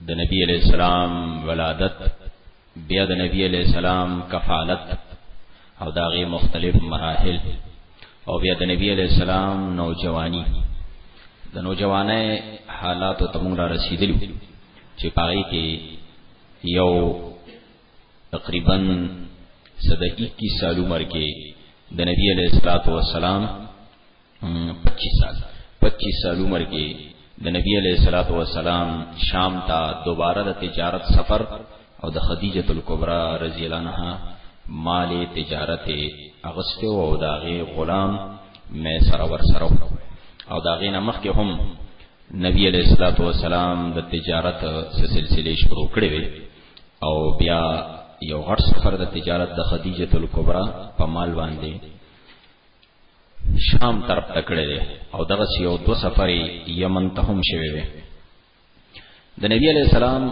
د نبی علیہ السلام ولادت بیا د نبی علیہ السلام کفالت او داغه مختلف مراحل او بیا د نبی علیہ السلام نوجوانی د نوجوانه حالات ته موږ را رسیدلو چې پای کې یو تقریبا صد 21 سال عمر کې د نبی علیہ الصلوۃ والسلام 25 سال 25 سال عمر کې د نبی علیہ الصلوۃ والسلام شام ته دوباره د تجارت سفر او د خدیجه الکبرى رضی الله عنها مال تجارت اغسته او داغه غلام مې سره ور سره او داغه نمخ کې هم نبی علیہ الصلوۃ والسلام د تجارت سلسله شروع کړې وي او بیا یو غټ سفر د تجارت د خدیجه الکبرى په مال باندې شام طرف ته کړی دی او دغه یو دو سفر یمن ته هم شوی دی د نبی علی السلام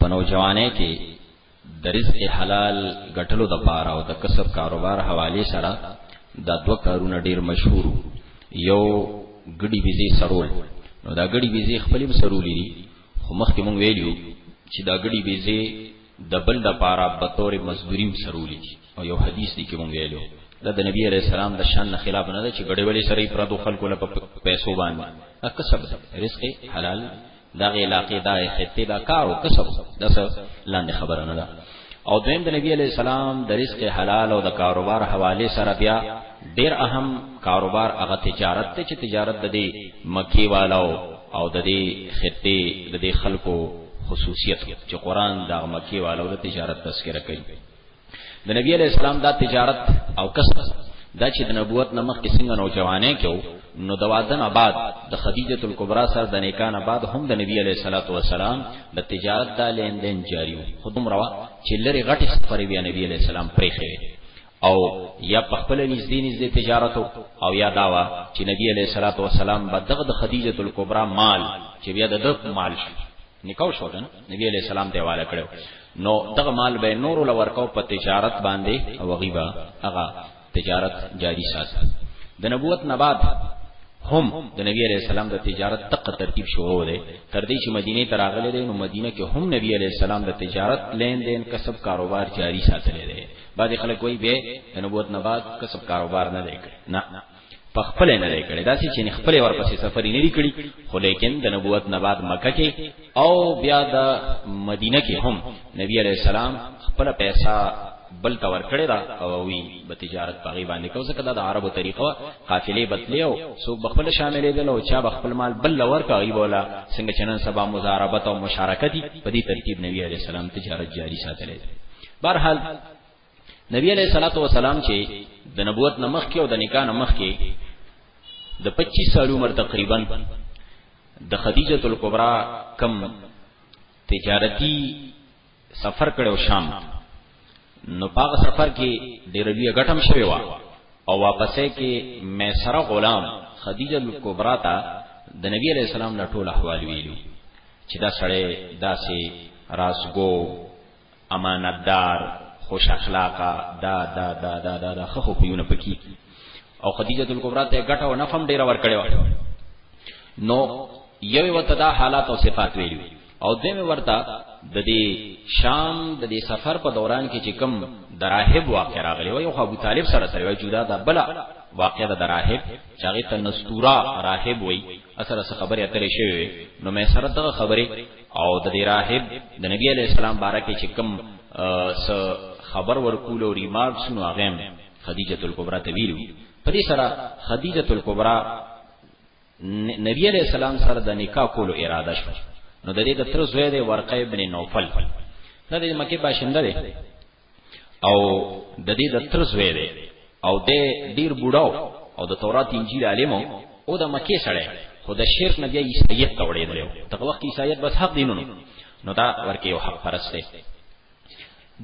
په نوجوانه کې د رزق حلال ګټلو د پاره او د کسب کاروبار حواله سره دا دوه کارونه ډیر مشهور یو ګډي بيزي سرول نو دا ګډي بيزي خپل سرولې دي خو مخکې مونږ ویلو چې دا ګډي بيزي د بل د پاره په تور مزدوری هم سره ولیکي او یو حدیث دی کې مونږ ویلو دا د نبی عليه السلام د شان خلاف نه ده چې ګډې وړې سره پر دوه خلکو له پیسو باندې اکسب رزق حلال دا غي علاقې دا خطه دا کار او کسب دا لاندې خبره نه ده او دویم د نبی علی السلام د رزق حلال او د کاروبار حواله سره بیا ډیر اهم کاروبار هغه تجارت ته چې تجارت د دې مکی والو او د دې خطې د دې خلکو خصوصیت چې قران د مکی والو د تجارت تذکرہ کوي د نبی علی اسلام دا تجارت او کسب دا چې د نبوت نمخ کې څنګه نوجوانه کېو نو د وادن آباد د خدیجه الکبرى سره د نیکان آباد هم د نبی علی صلوات و سلام د تجارت د لین دین جاری خودم روا چې لری غټ سفر بیا نبی علی السلام پرې خېره او یا په خپله نږدې نږدې تجارت و او یا دا وه چې نبي علیه الصلوة والسلام به دغه د خدیجة الکبری مال چې بیا د ده مال شو نکاح وشوه که نه نبي علیه السلام ته یې حواله کړی نو دغه مال به یې نورو له ورکاو په تجارت باندې او هغوی به هغه تجارت جاري ساته د نبوت نه بعد هم د نبی علیہ السلام د تجارت تق ترتیب شروع دی تر دې چې مدینه ته راغلی دی نو مدینه کې هم نبی علیہ السلام د تجارت لین دین کسب کاروبار جاری ساتلی دی بعضی خلک وایي به د نبوت نه بعد کسب کاروبار نه دی کړی نه په خپل نه دی کړی داسې چې خپل ورپسې سفر نه دی کړی خو لیکن د نبوت نه بعد مکه کې او بیا د مدینه کې هم نبی علی السلام خپل پیسې بل تا ور کړی دا او وی به تجارت پاغي باندې کو ځکه دا د عربو طریقه قافلې بدلی او سو بخپل شاملې دل او چا بخپل مال بل لور کا ای بولا څنګه چنن سبا مزاربت او مشارکت په دې ترتیب نبی علی السلام تجارت جاری ساتلې برحال نبی علیہ الصلوۃ والسلام چې د نبوت نمخ کې او د نکاح نمخ کې د 25 سال عمر تقریبا د خدیجه الکبرى کم تجارتی سفر کړو شام نو پاغه سفر کې ډېر لوی غټم شوی و او واپسې کې میسره غلام خدیجه الکبرى ته د نبی علیہ السلام نه ټول احوال ویلو چې دا سړی داسې راسګو امانتدار خوش اخلاقه دا دا دا دا دا, دا خو پیونه پکې او خدیجه الکبرا ته ګټه او نفهم ډیر ور کړو نو یو وته دا حالات او صفات ویلو او دیم ورته د دې شام د دې سفر په دوران کې چې کم دراهب واقع راغلی و یو ابو طالب سره سره وی جدا دا بلا واقع د دراهب چې هغه ته نستورا راهب وی اثر سره خبره اترې شوی نو مې سره دغه خبره او د دې راهب د نبی علی السلام بارکه چې کوم س خبر ورکول او ریمارکس نو هغه خدیجه الکبرى ته ویلو په دې سره خدیجه الکبرى نبی علیہ السلام سره د نکاح کولو اراده شو نو د دې د تر زوی د ورقه ابن نوفل دا د مکه باشنده دی او د دې د تر زوی دی او د ډیر بوډاو او د تورات انجیل عالم او د مکه سره خو د شرک نه بیا عیسایت ته وړېدل دغه وخت عیسایت بس حق دینو نو دا ورکه یو حق پرست دی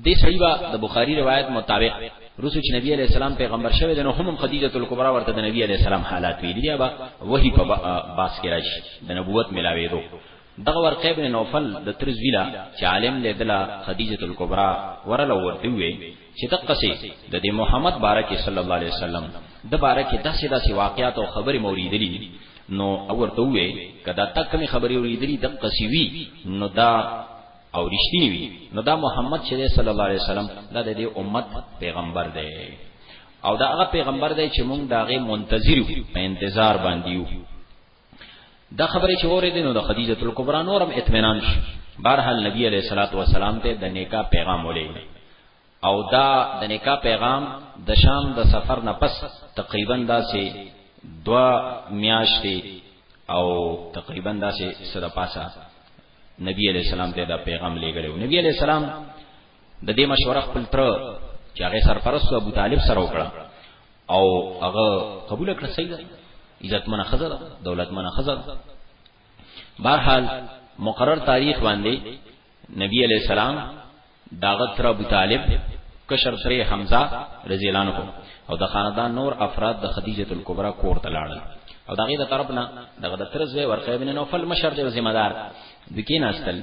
د صحیبه د بخاری روایت مطابق رسول چې نبی علی السلام پیغمبر شوه د نو هم خدیجه الکبرى ورته د نبی علی السلام حالات ویلي دی با وਹੀ په باس کې راشي د نبوت ملاوي دوه دغه ورقه بن نوفل د تر زوی له چې عالم دی دله خدیجه الکبرا ورله ورته وې چې دقه سي د دې محمد بارک صلی الله علیه وسلم د بارک داسې داسې واقعیات او خبرې موریدلې نو اورته وې کدا تک می خبرې اوریدلې دقه سی وی نو دا او رښتینی وی نو دا محمد چې صلی الله علیه وسلم دا د دې امت پیغمبر دی او دا هغه پیغمبر دی چې مونږ داغه منتظر یو په انتظار باندې یو دا خبره چې اورې دینو د خدیجه تل کبرا نورم اطمینان شي بهرحال نبی علیہ الصلوۃ والسلام ته د نیکا پیغام ولېږي او دا د نیکا پیغام د شام د سفر نه پس تقریبا داسې دوا میاشتې او تقریبا داسې سره پاسه نبی علیہ السلام ته دا پیغام لېږلی نبی علیہ السلام د دې مشوره خپل تر چې هغه سرپرست ابو طالب سره وکړه او هغه قبول کړ صحیح ده عزت منه خزر دولت منه خزر بهرحال مقرر تاریخ باندې نبی علی السلام داغه تر ابو طالب کشر سره حمزه رضی الله عنه او د خاندان نور افراد د خدیجه الکبرى کور ته لاړل او دغه د طرف نه دغه د ترزوی ورقه بن نوفل مشر دی ذمہ دار د کیناستل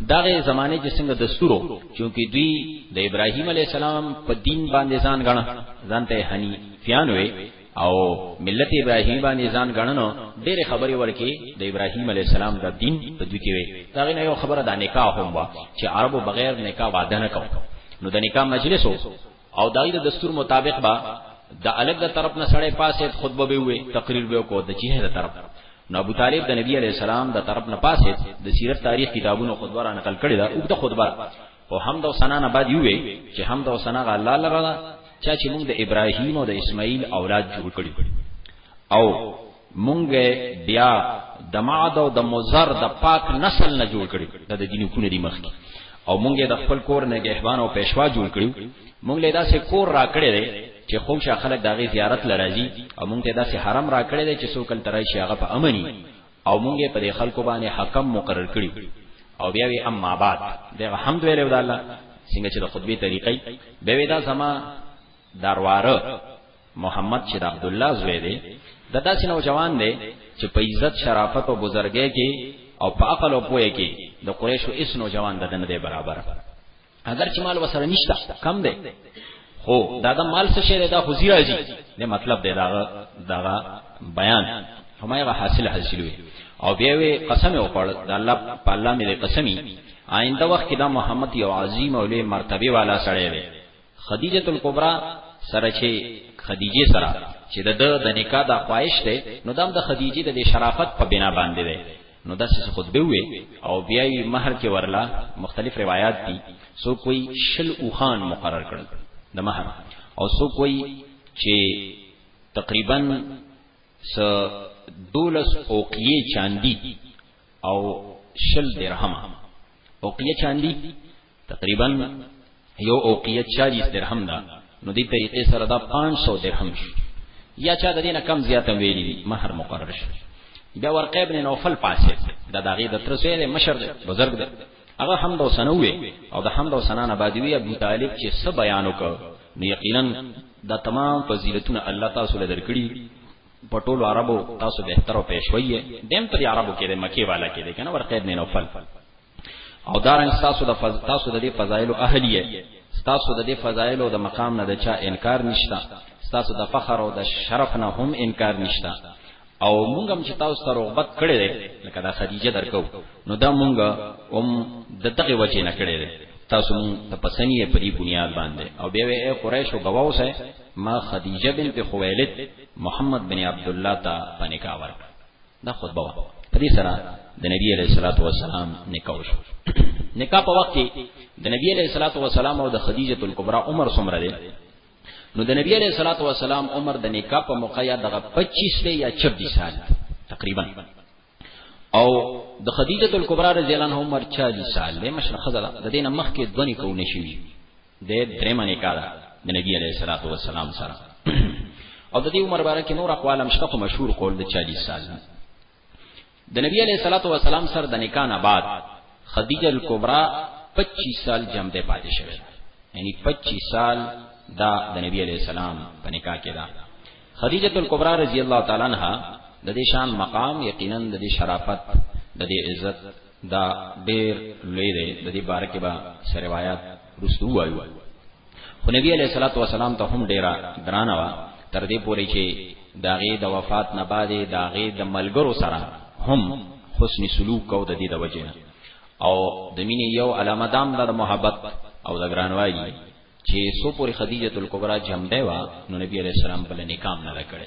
دغه زمانه کې څنګه دستورو چونکی دوی د ابراهیم علی السلام په دین باندې ځان غنه ځان ته حنیفیان وي او ملت ابراهیم باندې ځان غننو ډېر خبرې ورکې د ابراهیم علی السلام د دین په دوی کې وي دا نه یو خبره د نکاح هم وا چې عربو بغیر نکاح واده نه کوي نو د نکاح مجلس او دای د دستور مطابق با د الګ د طرف نه سړی پاسه خطبه به وي تقریر به کو د جهه د طرف نو ابو طالب د نبی علی السلام د طرف نه پاسه د سیرت تاریخ کتابونو خطبه را نقل کړی دا او د خطبه او هم د سنا نه بعد یوې چې هم د سنا غ الله لره چا چې موږ د ابراهیم او د اسماعیل اولاد جوړ کړی او مونږه بیا د معد او د مزر د پاک نسل نه جوړ کړي دا د دیني کونه دی مخ کی او مونږه د خپل کور نه ګهبان او پېښوا جوړ کړي مونږ له داسې کور را کړی دی چې خو شا خلک دغه زیارت لراځي او مونږ ته داسې حرم را کړی دی چې څوک تل ترای شي هغه په امني او مونږه په دې خلکو باندې حکم مقرر کړی او بیا وی اما بعد دغه حمد ویلو د الله څنګه چې د خطبه طریقې به ودا سما دا رواره محمد چې د عبد الله زوی دی د داسې نوجوان دی چې په عزت شرافت او بزرګۍ کې او په عقل او پوهه کې د قریشو اس نوجوان د نه دی برابر اگر چې مال وسره نشته کم دی خو دا د مال څه شی دی دا خو زیرا جی د مطلب دی دا دا بیان همایغه حاصل حاصل وي او بیا وی قسم او پړ د الله په الله مې قسمی آینده وخت کې دا محمد یو عظیم او لوی مرتبه والا سړی دی خدیجه الکبرى سره چې خدیجه سره چې د د نکاح د خواهش ده نو دام د خدیجه د شرافت په بنا باندې ده نو دا څه خطبه وي او بیا یې مہر کې ورلا مختلف روایت دي سو کوئی شل اوخان مقرر کړل د مہر او سو کوئی چې تقریبا س دولس اوقیه چاندی او شل درهم اوقیه چاندی تقریبا یو اوقیه 40 درهم ده نو دې طریقې سره دا 500 درهم شو یا چا د دینه کم زیات ویلي دي مہر مقرر شو بیا ورقه ابن نوفل پاسه دا داغه د تر سره مشر ده بزرګ ده هغه حمد او ثنا وي او د حمد او ثنا نه بعد وی ابو طالب چې څه بیان وکړ نو یقینا دا تمام فضیلتونه الله تاسو له درکړي په ټولو عربو تاسو به تر او پېښوي دیم پر عربو کې د مکی والا کې ده کنه ورقه ابن نوفل او دارنګ تاسو د فض... تاسو د دې فضایل اهلیه تاسو د دې فضایل او د مقام نه د چا انکار نشتا تاسو د فخر او د شرف نه هم انکار نشتا او مونږ هم چې تاسو سره رغبت کړی دی لکه دا خدیجه درکو نو دا مونږ هم د دغه وجه نه کړی دی تاسو مونږ ته پسنیه په دې بنیاد باندې او بیا وی قریش او گواو سه ما خدیجه بنت خویلد محمد بن عبد الله ته پنیکا ورکړه دا خطبه وا په دې سره د نبی علیہ الصلوۃ والسلام نکاح شو نکاح په وخت کې د نبی علیہ الصلوۃ والسلام او د خدیجه کلبرا عمر څومره دی نو د نبی علیہ الصلوۃ والسلام عمر د نکاح په موقع یا دغه 25 یا 26 سال تقریبا او د خدیجه کلبرا رضی الله عنها عمر 40 سال دی مشرخه ده د دینه مخ کې دونی کو نشي د درېمه نکاح ده د نبی علیه الصلاۃ والسلام سره او د دې عمر باره کې نور اقوال هم شته خو مشهور قول د 40 سال د نبی علیه الصلاۃ والسلام سره د نکاح نه بعد خدیجه الکبرى 25 سال جام ده پاتې شوه یعنی 25 سال دا د نبی علیه السلام په نکاح کې ده خدیجه الکبرى رضی الله تعالی عنها د دې شان مقام یقینا د دې شرافت د دې عزت دا ډیر لوی دی د دې باره کې به څه روایت رسو وایو خو نبی علیہ الصلوۃ والسلام ته هم ډیره درانه وا تر دې پورې چې داغه د وفات نه بعد داغه د ملګرو سره هم حسن سلوک او د دې د وجه او د مینې یو علامه دام د محبت او د ګرانوالي چې سو پوری خدیجه الکبرى جمع دی وا نو نبی علیہ السلام بل نکام نه کړی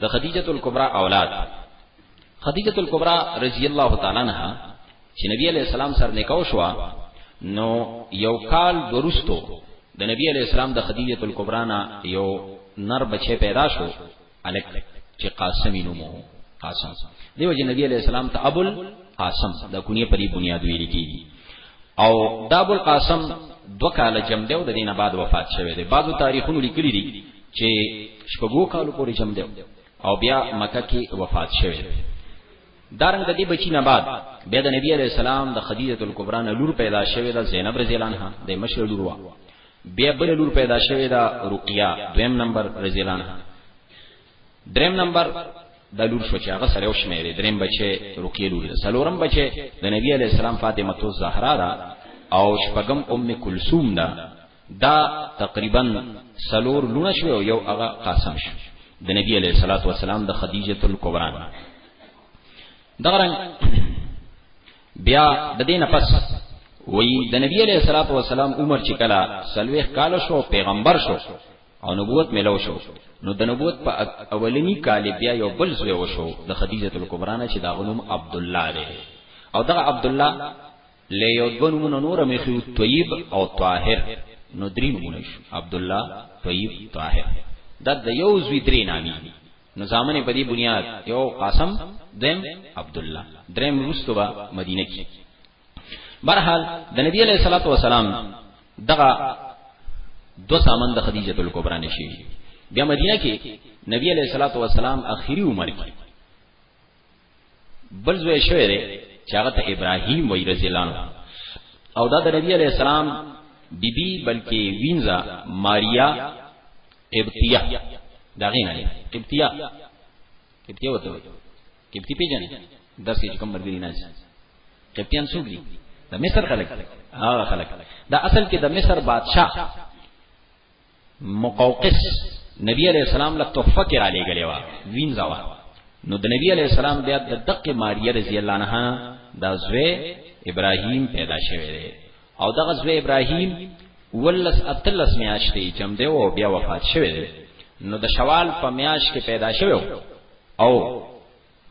د خدیجه الکبرى اولاد خدیجه الکبرى رضی الله تعالی عنها چې نبی علی السلام سره نکاح شو نو یو کال ورستو د نبی علی السلام د خدیجه الکبرى نه یو نر بچی پیدا شو الک چې قاسم نومو قاسم دیو جن نبی علیہ السلام ته ابو القاسم دا کونیه پری بنیاد ویل کی او دا ابو القاسم دوکاله جمع دیو د دینه بعد وفات شوه دی بعضو تاریخونو لیکلی دي چې شپږو کالو پورې جم دی او بیا مکه کې وفات شوی دارنګ د دې بچی نه بعد بیا د نبی عليه السلام د خدیجه الکبرى نه لور پیدا شوه د زینب رضی الله عنها د مشر لور وا بیا بل لور پیدا شوه د رقیه دویم نمبر رضی الله عنها دریم نمبر د لور شو چې هغه سره وشمیره دریم بچي رقیه لور سلورم بچي د نبی عليه السلام فاطمه الزهرا او شپږم ام کلثوم ده دا تقریبا سلور لونه شو او یو هغه قاسم شو د نبی علیہ الصلوۃ والسلام د خدیجه الکبرا دغه رنګ بیا د دین پس وی د نبی علیہ الصلوۃ والسلام عمر چې کلا سلويخ کال شو پیغمبر شو او نبوت ملو شو نو د نبوت په اولنی کال بیا یو بل زوی وشو د خدیجه الکبرا نه چې دا غنوم عبد الله دی او دا عبد الله له یو دوه نومونه نور هم ایښي وو، طیب او طاهر، نو درې نومونه شو، عبدالله، طیب، طاهر، دا د یو زوی درې نامې دي، نو زامن یې په دې بنیاد، یو قاسم، دویم عبدالله، درېیم وروسته به مدینه کې. بهرحال د نبي علیه الصلوة والسلام دغه دوه زامن د خدیجة الکبرا نه شوي، بیا مدینه کې نبي علیه الصلوة والسلام اخري عمر کې، بل زوی شوی دی چې هغه ته ابراهیم وی رضی الله عنه او دا د نبی علی السلام بیبي بی بلکې وینځه ماریا قبطیه دا غینه دی قبطیه قبطیه وته وی قبطی پیژنې درس یې کوم مرګري نه قبطیان څوک دي د مصر خلک هغه خلک دا اصل کې د مصر بادشاه مقوقس نبی علیہ السلام له تحفه کې را لېګلې و وینځه و نو د نبی علیہ السلام بیا د دقه ماریه رضی الله عنها دا زوی ابراهیم پیدا شوه دی او دغه زوی ابراهیم ولس اتلس میاشتې جم دی او بیا وفات شوه دی نو د شوال په میاش کې پیدا شوه او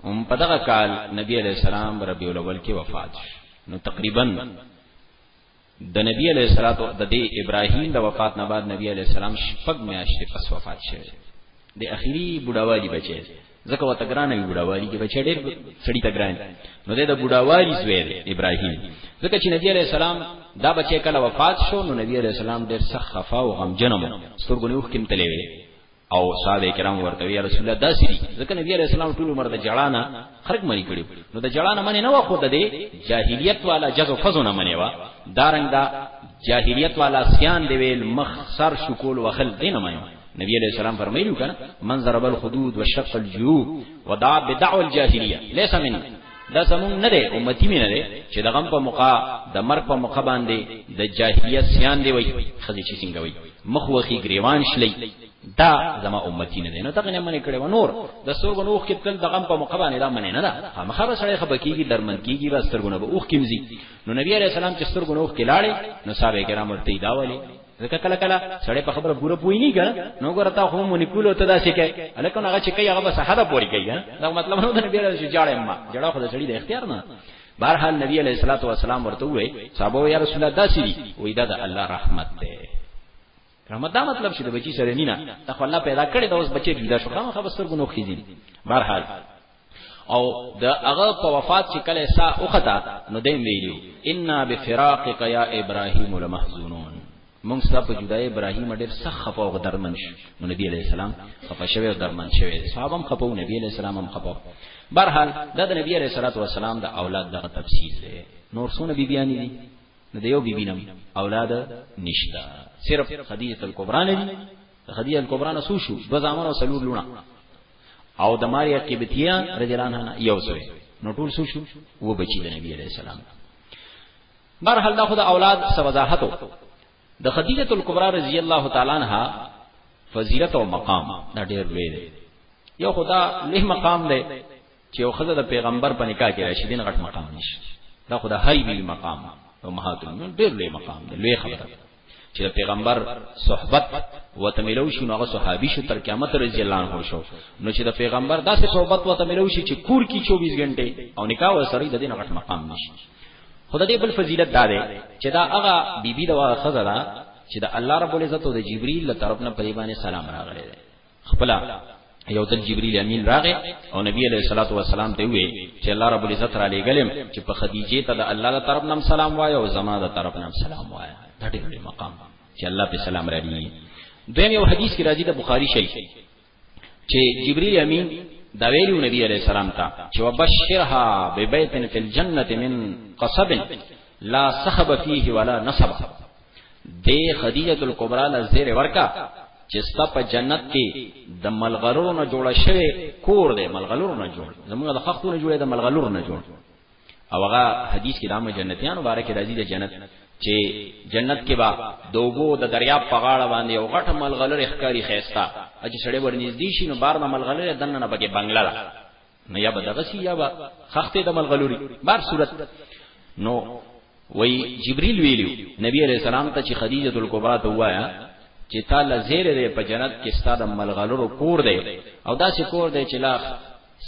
هم په دغه کال نبی علیہ السلام ربیع الاول کې وفات شو نو تقریبا د نبی علیہ السلام د دې ابراهیم د وفات نه بعد نبی علیہ السلام شپږ میاشتې پس وفات شوه د اخیری بډاوالی بچی ځکه وته ګرانه وی بډاوالی کې بچی ډېر سړی ته ګران نو د بډاوالی زوی ابراهیم ځکه چې نبی علیہ السلام دا بچی کله وفات شو نو نبی علیہ السلام ډېر سخت خفا او غمجن مو سترګونه وښکم تلې او صحابه کرام ورته یا رسول الله داسې دي ځکه نبی علیہ السلام ټول عمر د جړانا خرق منی کړو نو د جړانا منی نه و خو د دې جاهلیت والا جزو فزونه منی و دارنګ دا جاهلیت والا سیان دی ویل مخ سر شکول وخل دین منی نبی علیہ السلام فرمایلو کنه من ضرب الخدود وشق الجيوب ودعا بدعوى الجاهليه ليس من دا زمونږ نه دی امتی مې نه دی چې د غم په موقع د مرګ په موقع باندې د جاهلیت سیان دی وای خزي چې څنګه وای مخ وخی گریوان شلی دا زما امتی نه دی نو تغنه منې کړي و نور د سرګو نوخ کې تل د غم په موقع باندې دا منې نه ده خامخا به سړی خبر کیږي درمن کیږي بس سرګونه به اوخ کیمزي نو نبی عليه السلام چې سرګو نوخ کې لاړې نو صاحب کرام ورته دا ولي ځکه کله کله سړی په خبره پوره پوي نه کنه نو ګره تا خو مونږ نکولو ته دا شي کوي الکه هغه چې کوي هغه به سحاده پوری کوي دا مطلب نه ده بیره چې جاړه ما جړه خو د سړی د اختیار نه بهرحال نبی علیہ الصلوۃ والسلام ورته وې صحابه یا رسول الله داسې دي وې دا د الله رحمت ده رحمت دا مطلب چې د بچی سره مینا ته خو الله پیدا کړی دا اوس بچی جدا شو خامخا بسر ګنو خېدین بهرحال او د هغه په وفات چې کله سا اوخته نو دیم ویلو ان بفراقک یا ابراهیم لمحزونون موږ ستا په جدای ابراهیم ډېر سخت خپه او درمن شو نو نبی علیہ السلام خپه شوی او درمن شوی صحابم خپه او نبی علیہ السلام هم خپه برحال دا د نبی علیہ الصلوۃ والسلام د اولاد دغه تفصیل دی نور سونه بیبیانی دي نو د یو بیبی نم اولاد نشتا صرف خدیجه الکبرانه دي خدیجه الکبرانه سو شو بزامن او سلور لونه او د ماریا قبطیه رضی الله عنها یو سوی نو ټول سو شو و بچی د نبی علیہ السلام بر حال دا خود اولاد سوزاحتو د خدیجه الکبرى رضی الله تعالی عنها فضیلت او مقام دا ډیر لوی دی یو خدا له مقام دی چې یو خدای د پیغمبر په نکاح کې راشي دین غټ مقام نشي دا خدا هی وی مقام او مهاتون ډیر لوی مقام دی لوی خبره چې پیغمبر صحبت وته ملو شو نو صحابي شو تر قیامت رضی الله عنه شو نو چې د پیغمبر داسې صحبت وته ملو شي چې کور کې 24 غنټه او نکاح وسره د دې نه غټ مقام نشي خدای دې بل فضیلت دا ده چې دا هغه بیبي دا خزه ده چې د الله رب العزت او د جبرئیل له طرف نه په دې باندې سلام راغلی دی خپل یو ځل جبرئیل امین راغی او نبی علیہ الصلوۃ والسلام ته وی چې الله رب العزت را لېګلم چې په خدیجه ته د الله تر طرف نام سلام وای او زما د طرف نام سلام وای دا ډېر مقام چې الله په سلام را لېږي دویم یو حدیث کې راځي د بخاری شریف چې جبرئیل امین دا ویلو نبی علیہ السلام ته چې وبشرها ببیت فی الجنه من قصب لا صحب فيه ولا نصب د خدیجه الکبرى له زیر ورکا چې ستا په جنت کې د ملغلرو نه جوړ شوی کور دی ملغلرو نه جوړ زموږ د خښتو نه جوړ دی د ملغلرو نه جوړ او هغه حدیث کې د عام جنتیانو باره کې راځي د جنت چې جنت کې با دوبو د دریاب په غاړه باندې او غټه ملغلره ښکاری خيستا چې سړی ورنږدې شي نو بار نه ملغلره دنه نه بګي بنگلا ده نه یا بدغسی یا با خخته د ملغلوري بار صورت نو وی جبريل ویلو نبی عليه السلام ته چې خدیجه الکبرى ته وایا چې تعالی زیر دې په جنت کې ستاد ملغلورو کور دی او داسې کور دی چې لا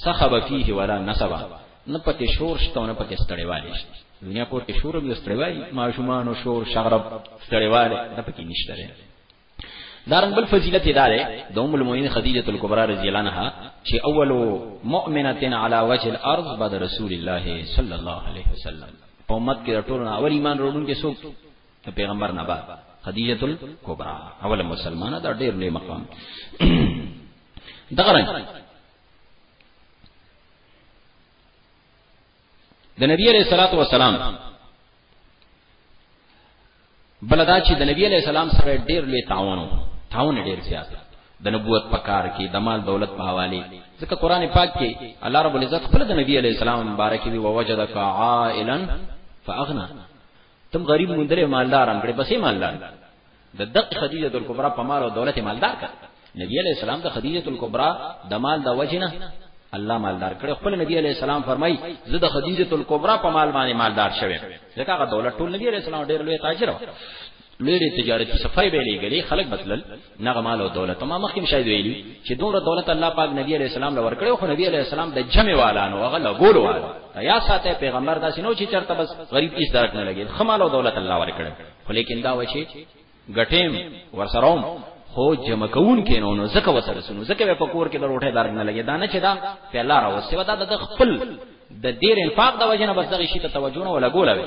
سخب فيه ولا نسبا نه پکې شور شته نه پکې ستړیوالی شته دنیا کور کې شور هم ستړیوالی ماشومان او شور شغرب ستړیوالی نه پکې نشته دارنګ بل فضیلت دا ده د ام المؤمنین خدیجه الکبرى رضی الله عنها چې اول مؤمنه علی وجه الارض بعد رسول الله صلی الله علیه وسلم په امت کې ټول اول ایمان وروړونکي څوک د پیغمبر نه بعد خدیجه الکبرى اول مسلمانه دا ډېر لوی مقام دغه د نبی علیہ الصلوۃ والسلام بلدا چې د نبی علیہ السلام سره ډیر لوی تعاون تعاون ډیر زیات د نبوت په کار کې د مال دولت په حواله ځکه قران پاک کې الله رب العزت خپل د نبی علیہ السلام مبارک وی ووجدک عائلا فاغنا تم غریب مندره مالدار امګړي بسې مالدار د دقه خدیجه الکبرى په مال او دولت مالدار کړ نبی علیہ السلام د خدیجه الکبرى د مال د وجنه الله مالدار کړ خپل نبی علیہ السلام فرمای زه د خدیجه الکبرى په مال باندې مالدار شوم ځکه هغه دولت ټول نبی علیہ السلام ډیر لوی تاجر و لوی تجارتي صفای به لګلې خلک بدلل نغه مال او دولت ما مخکې شاید ویلي چې دومره دولت الله پاک نبی عليه السلام لور کړو خو نبی عليه السلام د جمع والانو هغه لګول والو یا ساته پیغمبر داسې نو چې چرته بس غریب هیڅ درک نه لګي خمال او دولت الله ور کړو خو لیکن دا وشي غټیم ورسروم خو جمع کون کې نو زکه وسره سنو زکه په کور کې د روټه دار نه لګي دا نه چې دا په الله راوسته ودا د خپل د دیر انفاق د وجنه بس دغه شی ته توجه نه ولا ګولوي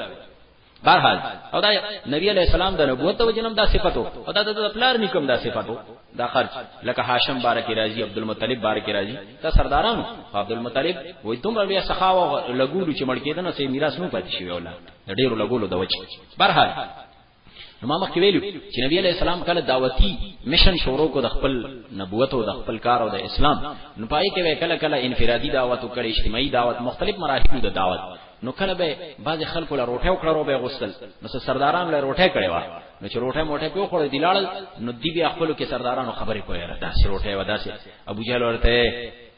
بهرحال او دا نبی علیہ السلام د نبوت د وجنم دا صفاتو او دا د پلار نکم دا صفاتو دا خرج لکه هاشم بارک راضی عبد المطلب بارک راضی دا سردارانو عبد المطلب وې دومره بیا سخاوه لګولو چې مړ کېدنه سي میراث نو پاتې شي ولا ډېر لګولو د وجه برحال نو ما مخکې ویلو چې نبی علی السلام کله دعوتی مشن شروع کو د خپل نبوت او د خپل کار او د اسلام نو پای کې کله کله انفرادي دعوت او کله اجتماعي دعوت مختلف مراحل د دعوت نو کله به بعض خلکو له روټه او کړه به غسل نو سرداران له روټه کړي وا نو چې روټه موټه په خوړه دی لاړل نو دی بیا خپل کې سردارانو خبرې کوي را داسې روټه و داسې ابو جهل ورته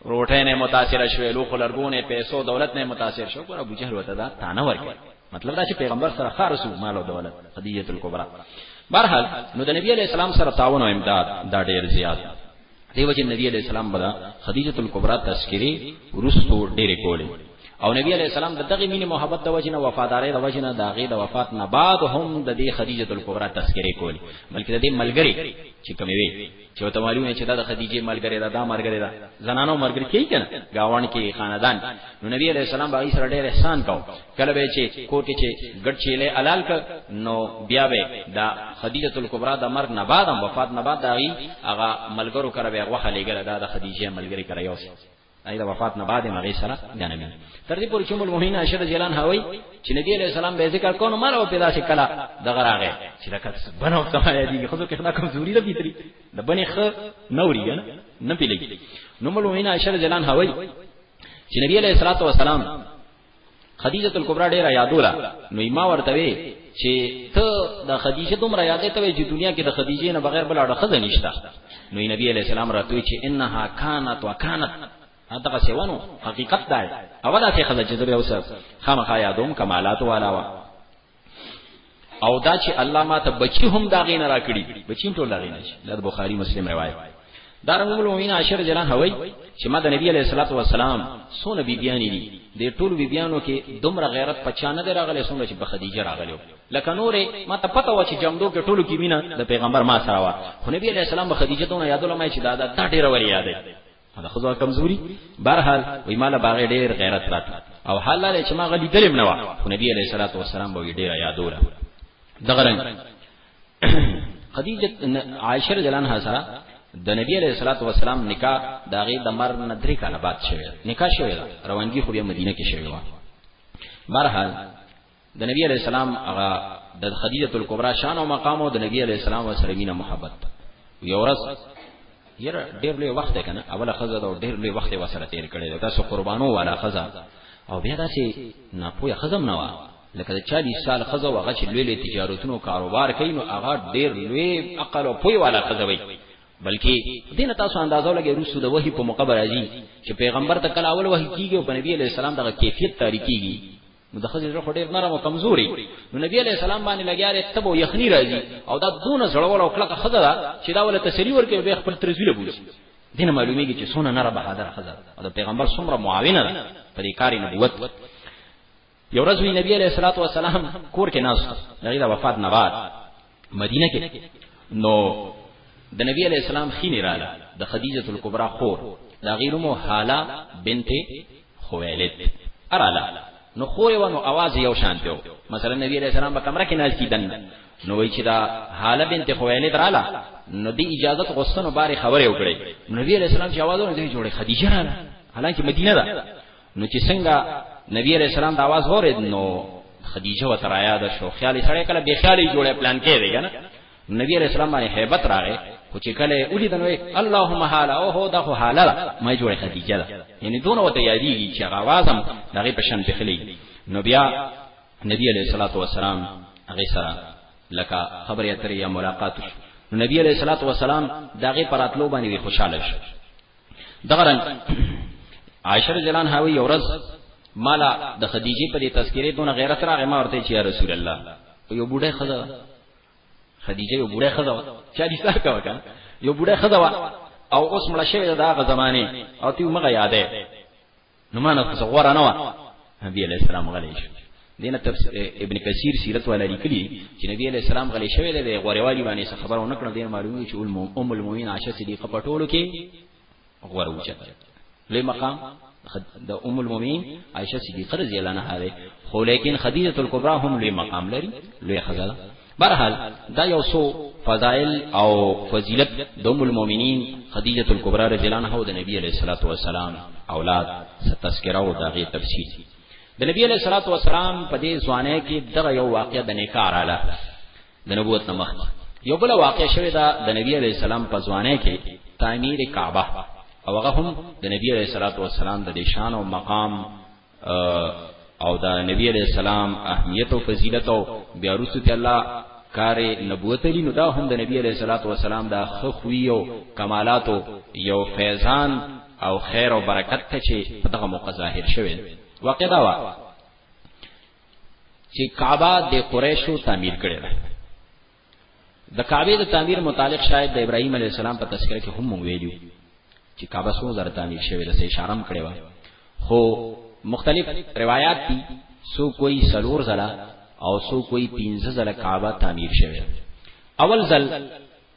روټه نه متاثر شوی لوخ لرګونه پیسو دولت نه متاثر شو ګور ابو جهل وته دا تانه ورکړي مطلب دا چې پیغمبر سره خارسو مال او دولت قضیه الکبرى برحال نو د نبی علی السلام سره تعاون او امداد دا ډیر زیات دیو چې نبی علی السلام بدا خدیجه الکبرى تذکری ورستو ډیر کولې او نبی علی السلام د دغه مینه محبت د وجنه وفاداری د وجنه د غې د وفات نه بعد هم د دې خدیجه الکبرى تذکری کولې بلکې د دې ملګری چې کومې وي چې وته معلومه چې دا د خدیجه ملګری ده دا مرګری ده زنانو مرګری کوي کنه گاوان کې خاندان نو نبی علیہ السلام باغی سره ډېر احسان کاو کله به چې کور کې چې ګډ چیلې حلال ک نو بیا به دا خدیجه الکبرى د مرګ نه بعد هم وفات نه بعد داغي هغه ملګرو کړه به غوخه لګره دا د خدیجه ملګری کړه یو ایله وفات نه بعد مغه سره جنمي تر دې پورې چې مول موهین عائشہ رضی الله عنها وای چې نبی علیہ السلام به ذکر کونه مال او پیدا شي کلا دغه راغې چې لکه بنو کمایا دي خو کې خدا کمزوري ده پیتري د بنې خ نوري نه نه پیلې نو مول موهین عائشہ رضی الله عنها وای چې نبی علیہ الصلوۃ والسلام خدیجه الکبرا ډیره یادوله نو ما ورته وی چې ته د خدیجه دومره یادې ته وی چې دنیا کې د خدیجه نه بغیر بل اړه خزه نشته نو نبی علی السلام راته چې انها کانت وکانت هغه سیوانو حقیقت دی اوله چې خزه چې زه به اوسه خامخا یادوم کمالات والا وا او دا چې الله ما ته بچی هم دا غین را کړی بچی ټول دا غین شي دا بخاری مسلم روایت دا رحم المؤمنین عشر جلان هوی چې ما د نبی علیہ الصلوۃ والسلام سونه بیبیان دي د ټول بیبیانو کې دومره غیرت پچا نه راغله سونه چې بخدیجه راغله لکه نورې ما ته پته و چې جمدو کې ټولو کې مینا د پیغمبر ما سره و خو نبی علیہ السلام بخدیجه ته یادول ما چې دا دا ډیره وری یادې دا خو ځکه کمزوري برحال وای مال باغ ډیر غیرت رات او حال لري چې ما غلي دلم نه و خو نبی علیہ الصلوۃ والسلام به ډیر یادوله دغه رنګ خدیجه عائشه رضی الله عنها سره د نبی علیہ الصلوۃ والسلام نکاح داغه د مر نه درې کاله بعد شوه نکاح شوه روانګي خو بیا مدینه کې شوه برحال د نبی علی السلام هغه د خدیجه الکبرى شان او مقام او د نبی علی السلام سره مینه محبت یو ورځ یره ډېر لوی وخت کنه اوله خزه دا ډېر لوی وخت وسره تیر کړی دا سو قربانو والا خزه او بیا داسې نه پوهه خزم نه و لکه 40 سال خزه وغه چې لوی لوی تجارتونو کاروبار کوي نو هغه ډېر لوی عقل او پوهه والا خزه وي بلکې دین تاسو اندازو لګي روسو د وਹੀ په مقبره دي چې پیغمبر ته کله اول وਹੀ کیږي او نبی علی السلام دغه کیفیت تاریخ کیږي نو د خځې زړه ډېر نرم او کمزوري نو نبی عليه السلام باندې لګیارې تب او یخنی راځي او دا دونه زړور او کلکه خزه ده چې دا ول تسلی ورکوي به خپل ترزوی له بوزي دین معلومیږي چې سونه نره بهادر خزه او د پیغمبر څومره معاونه ده په دې کاری نبوت یو ورځ نبی عليه الصلاه والسلام کور کې ناس دغه وفات نه بعد مدینه کې نو د نبی علی السلام خینه رااله د خدیجه الکبرى خور دا غیر مو حالا بنت خویلد اراله نو خور یو نو आवाज یو شان دیو مثلا نبی علیہ السلام په کمره کې ناشتي دن نو وی چې دا حاله بنت خویلد رااله نو دی اجازه غوښتنو باري خبره وکړي نبی علیہ السلام چې आवाज ورته جوړه خدیجه رااله حالانکه مدینه ده نو چې څنګه نبی عليه السلام د आवाज اورید نو خدیجه وتر آیا ده شو خیالي سره کله به خیالي جوړه پلان کې دی کنه نبی عليه السلام باندې hebat راغی خو چې کله ولید نو اللهم حالا او هو دغه حالا ما جوړه خدیجه ده یعنی دونه وته یادېږي چې आवाज هم دغه په شان تخلی نو بیا نبی عليه الصلاه والسلام هغه سره لکه خبرې اترې یا ملاقات شو نبی عليه الصلاه والسلام دغه پراتلو باندې خوشاله شو دغه رنګ عائشه رضی الله عنها وی اورز مالا د خدیجه په دې تذکرې دون غیرت راغې ما ورته چې یا رسول الله یو بوډه خزه خدیجه یو بوډه خزه چا دې سره کاوه کنه یو بوډه خزه او اوس مړه شوی دا غ زمانه او تی مغه یادې نو مانه خو غوړه نه و نبی علیہ السلام غلی شو دینه تفسیر ابن کثیر سیرت ولا لیکلی چې نبی علیہ السلام غلی شوی دی غوړوالی باندې څه خبرو نه کړو دین معلومی چې ام المؤمنین عائشہ صدیقہ پټولو کې غوړو چته لې مقام د ام المؤمنین عائشہ صدیقہ رضی الله عنها ده خو لیکن خدیجه الکبرى هم لوی مقام لري لوی خزانه برحال دا یو سو فضائل او فضیلت د ام المؤمنین خدیجه الکبرى رضی الله عنها او د نبی علیہ الصلوۃ والسلام اولاد ستذکرہ او دغه تفصیل د نبی علیہ الصلوۃ والسلام په دې ځوانه کې دغه یو واقعه د نکاح رااله د نبوت نمخ یو بل واقعه شوه دا د نبی علیہ السلام په ځوانه کې تعمیر کعبه او هغه هم د نبی علیہ الصلوۃ والسلام د شان او مقام او دا نبی علیہ السلام اهمیت او فضیلت او بیا رسول الله کار نبوت لري نو دا هم د نبی علیہ الصلوۃ والسلام دا خخوی او کمالاتو یو فیضان او خیر او برکت ته چې په دغه موقع ظاهر شوه واقع دا وا چې کعبه د قریشو تعمیر کړي د کعبه د تعمیر متعلق شاید د ابراهیم علی السلام په تذکرہ کې هم ویلو چې کعبه سو زر تعمیر شوی د سې اشاره هم کړې و خو مختلف روایت دي سو کوئی سلور زلا او سو کوئی پینځه زلا کعبه تعمیر شوی اول زل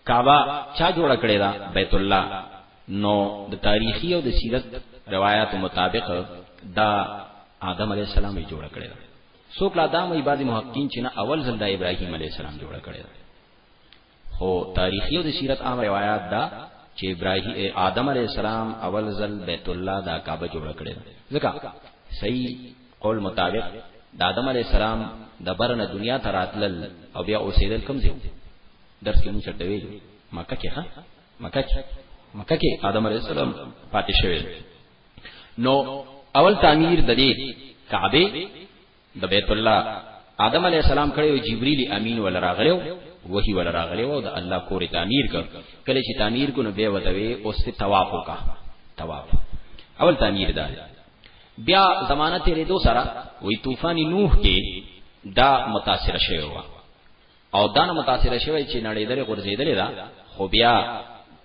کعبه چا جوړ کړی دا بیت الله نو د تاریخي او د سیرت روایت مطابق دا آدم علی السلام یې جوړ کړی دا څوک لا دا وایي بعضی محققین چې نه اول ځل د ابراهیم علی السلام جوړ کړی دی خو تاریخي او د سیرت عام روایت دا چې ابراهیم آدم علی السلام اول ځل بیت الله دا کعبه جوړ کړی دی ځکه صحیح قول مطابق د آدم علی السلام د برنه دنیا ته راتلل او بیا اوسېدل کوم ځای درس کې موږ ته ویل مکه کې ها مکه کې مکه کې آدم علی السلام پاتې شوی نو اول تعمیر د دې کعبه د بیت الله آدم علی السلام کړي او جبرئیل امین ول راغلو وਹੀ ول راغلو او د الله کور تعمیر کړ کله چې تعمیر کو نو به وتوي اوس ته طواف وکا طواف اول تعمیر دا بیا زمانہ تیرې دو سره وې طوفان نوح کې دا متاثر شوی و او دا نه متاثر شوی چې نړیدلې غورځیدلې ده خو بیا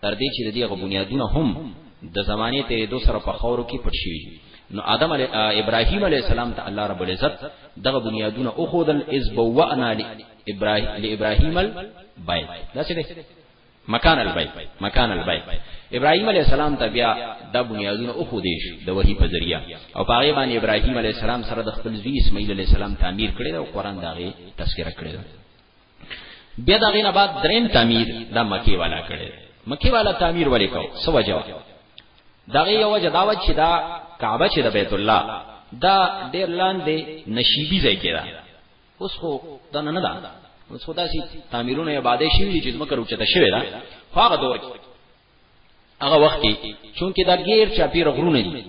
تر دې چې د دې غبنیادونه هم د زمانه ته دو سره په خورو کې پټ شي نو آدم علی ابراهیم علی السلام ته الله رب العزت دغه بنیادونه او خودل از بوانا لی ابراهیم لی ابراهیم البیت دا څه دی مکان البیت مکان البیت ابراهیم علی السلام ته بیا د بنیادونو او خو دیش د وحی په ذریعہ او پاغه باندې ابراهیم علی السلام سره د خپل زوی اسماعیل علی السلام تعمیر کړی او قران داغه تذکرہ کړی بیا داغه نه بعد دریم تعمیر د مکی والا کړی مکی والا تعمیر ولې کو سو جواب داغه یو وجه دا و چې دا کعبه چې د بیت الله دا ډیر لاندې نشیبی ځای کې ده اوس خو دا نه ده اوس خو داسي تعمیرونه آبادې شي دي چې زمکه روچته شوی دا هغه دور کې هغه وخت کې چونکه دا غیر چا پیر غرونه دي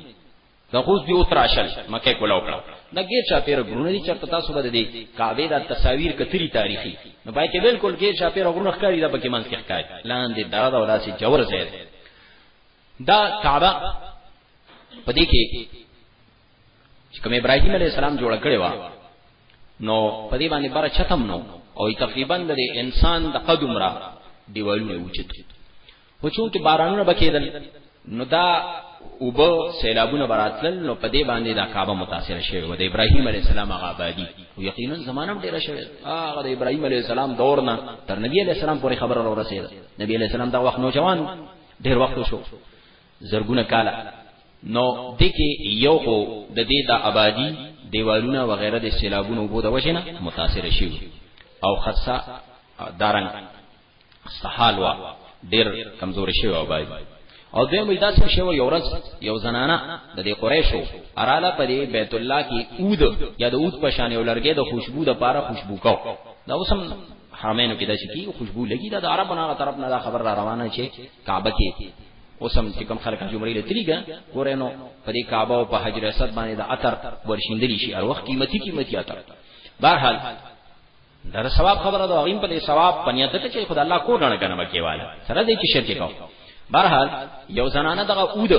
د خوز دی اوتراشل مکه کولا وکړه د غیر چا پیر غرونه دي چرته تاسو بده دي کعبه دا تصاویر کتري تاریخي نو پای کې بالکل غیر چا پیر غرونه ښکاری دا پکې منځ کې ښکاری لاندې دا دا ولاسي جوړ ځای دا کعبه پدې کې چې کوم ابراهيم عليه السلام جوړ کړی و نو په دې باندې بار چتم نو او تقریبا د انسان د قد عمره دیوالونه وچت و چون کې بارانونه بکیدل نو دا وب سیلابونه براتل نو په دې باندې دا کعبه متاثر شوی و د ابراهیم علی السلام هغه آبادی او یقینا زمانہ ډیره شوی هغه د ابراهیم علی السلام دور نه تر نبی علی السلام پورې خبره ورسېده نبی علی السلام دا وخت نوجوان ډیر وخت شو زرګونه کاله نو دې کې یو خو د دې د آبادی دیوالونه و غیره د سیلابونو وبو د وجنه متاثر شي او خاصه دارنګ سحال وا ډیر کمزور شي او بای او دوی مې داسې شو یو ورځ یو زنانه د دې قریشو اراله په دې بیت الله کې اود یا د اود په شان یو لرګې د خوشبو د پاره خوشبو کو دا اوسم حرمینو کې د شکی خوشبو لګي دا د عربو نه طرف نه دا خبر را روانه چې کعبه کې اوسم چې کوم خلک جمعې له تلیګا ګورې نو په دې کعبه او په حجر اسد باندې د عطر ورشیندلی شي هر وخت قیمتي قیمتي عطر بهرحال دا ثواب خبره ده غیم په ثواب پنیت ته چې خدای الله کو نه کنه مکیواله سره دې چې شرک کو بهرحال یو زنانه دغه اود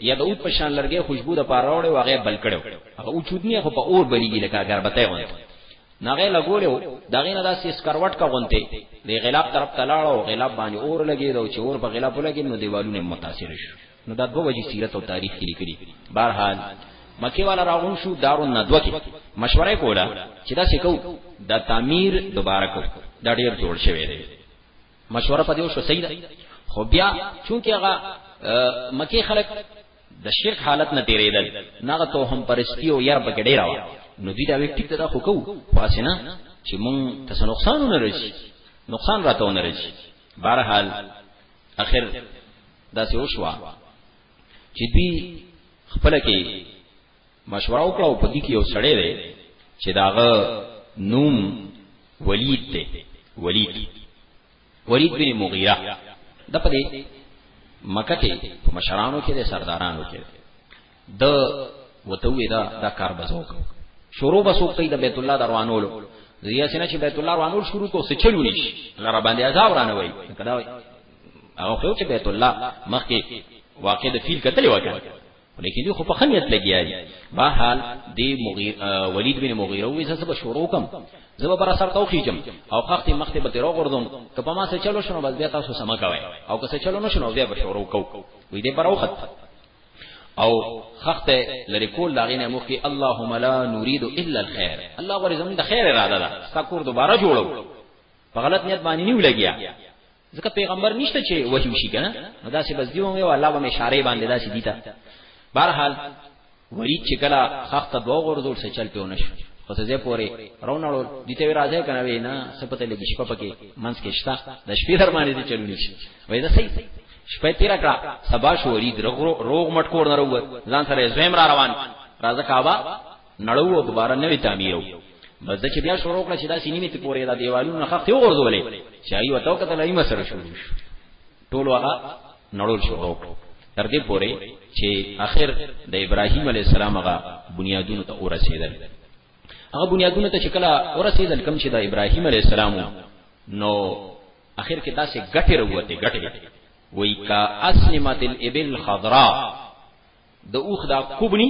یا د اود په شان لرګي خوشبو د پاره وړي واغې بل کړو هغه اود چودنی خو په اور بلیږي لکه اگر بتای وایي نغه لګولیو دغه نه داسې سکروټ کا غونته دی غلاب طرف ته لاړو غلاب باندې اور لګیدو چې اور په غلاب لګید نو دیوالونه متاثر شو نو دا دوه وجې سیرت او تاریخ کې لیکلي بهرحال مکی والا راغون شو دارو ندوه کې مشوره کوله چې دا سکو دا تعمیر دوباره کو دا ډیر جوړ شوی دی مشوره په دې وشو صحیح ده خو بیا چونکی هغه مکی خلک د شرک حالت نه تیرېدل ناغه تو هم پرستی او یار بګډې راو نو دې دا وی ټیک دا خو کو واسنه چې مونږ تاسو نقصان نه راشي نقصان راته نه راشي بهرحال اخر دا څه وشوا چې دوی خپل کې مشوره وکړه او په دې کې یو سړی دی چې داغه نوم ولید دی ولید ولید بن مغیره د پدې مکه کې په مشرانو کې د سردارانو کې د وته وې دا دا کار بزو کو شروع بسو کوي د بیت الله دروانولو زیا سینه چې بیت الله روانول شروع کو سچلو نش لره باندې عذاب رانه وای کدا هغه خو چې بیت الله مخکې واقع د فیل کتلې وکړه لیکن دی خو په خنیت لګیا دی با حال دی مغیر ولید بن مغیره وې زسه شروع کم زما برا سر تو خیجم او خخت مخته به تیرو غردم که په ما سره چلو شنو بس بیا تاسو سم کوي او که سره چلو نه شنو بیا به شروع کو وې دې برا وخت او خخت لری کول لاغې نه مخ کې اللهم لا نريد الا الخير الله غره زمون د خیر اراده ده سکور دوباره جوړو په غلط نیت باندې نیو لګیا ځکه پیغمبر نشته چې وحی وشي کنه نو دا سی بس دی ومه الله به اشاره باندې دا سی دیتا بهرحال ورید چې کلا خخت دوه غرزول څه چل پیونه شو خو څه پورې رونړو دته راځي کنه وینا سپته لګی شپه پکې منس کې شتا د شپې در باندې دې چلو نشي وای دا صحیح شپه تیر کړه سبا شو ورید روغ مټ کور نه روغ ځان سره زم را روان راځه کعبه نړو او دوباره نوې تعمیرو بس د چې بیا شروع کړه چې دا سینې ته پورې دا دیوالونه خخ ته وغورځولې چې ایو تاو کته لای مسره شروع شو ټول هغه نړول شروع کړ تر دې پورې چې اخر د ابراهیم علی السلام هغه بنیادونو ته ورسېدل هغه بنیادونو ته چې کله ورسېدل کوم چې د ابراهیم علی السلام نو اخر کې داسې ګټه وروته ګټه وای کا اسلمت الابل خضراء د اوخ دا کوبني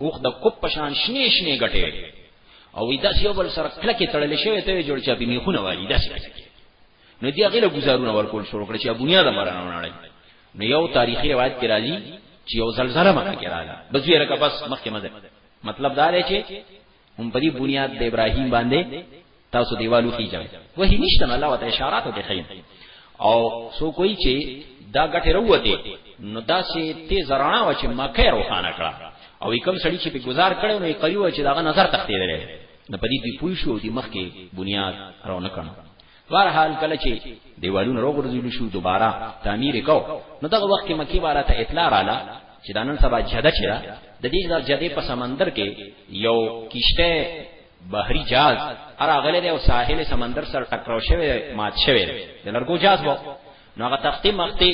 اوخ د کوب پشان شنه شنه غټي وي او دا یو بل سره کلکه تړلې شوی ته جوړ چا بینې خونه والی دا نو دی هغه له گزارونه ورکول شروع کړ چې بنیاد مرانه ونړی نو یو تاریخي روایت کې راځي چې یو زلزلہ مکه کې رااله بس یې رکه بس مخکې مزه مطلب دا دی چې هم په دې بنیاد د ابراهیم باندې تاسو دیوالو خېجم وحی نشته الله وت اشارات ته خیم او سو کوئی چې دا غټه وروته نو دا چې تیز رڼا و چې مکه روخانه کړه او کوم سړی چې په گزار کړو نو قریو چې دا نظر تختې درې نو په دې دی پوي شو دی مخ کې بنیاد راو نه کړه بهر حال کله چې دیوالونه روغورځول شو دوباره تعمیر کو نو دغه وخت کې مکی والا ته اطلاع رااله چې دا نن سبا جده چې دا د دې د جده په سمندر کې یو کشته بحری جاز اراغله دی او ساحل سمندر سره ټکراو شوی مات شوی د لرګو جاز وو نو هغه تختی مختی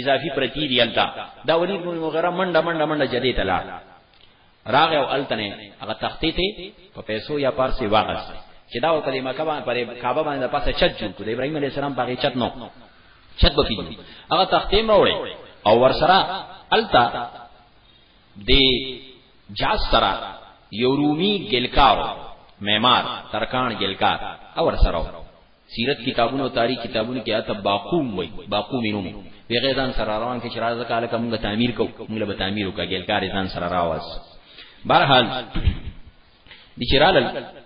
اضافي پرتی دی التا دا ولید مغره منډه منډه منډه جده تلا راغه او التنه هغه تختی ته په پیسو یا پارسي واغس چې دا په مکه باندې پر کعبه باندې د پاسه چت جوړ کړ ابراهيم عليه السلام باغې چت نو چت بکی هغه تختی مروړي او ورسره التا د جاز سره یو رومي ګلکار معمار ترکان ګلکار او ورسره سیرت کتابونو تاریخ کتابونو کې اته باقوم وای باقوم نوم وی غیدان سره روان کې شرایز کاله کوم تعمیر کو موږ به تعمیر وکړل کار ځان سره راواز بهرحال د چرال